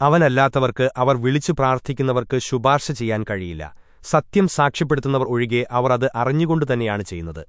അവനല്ലാത്തവർക്ക് അവർ വിളിച്ചു പ്രാർത്ഥിക്കുന്നവർക്ക് ശുപാർശ ചെയ്യാൻ കഴിയില്ല. സത്യം സാക്ഷ്യപ്പെടുത്തുന്നവർ ഒഴികെ അവർ അത് അറിഞ്ഞുകൊണ്ടുതന്നെയാണ് ചെയ്യുന്നത്.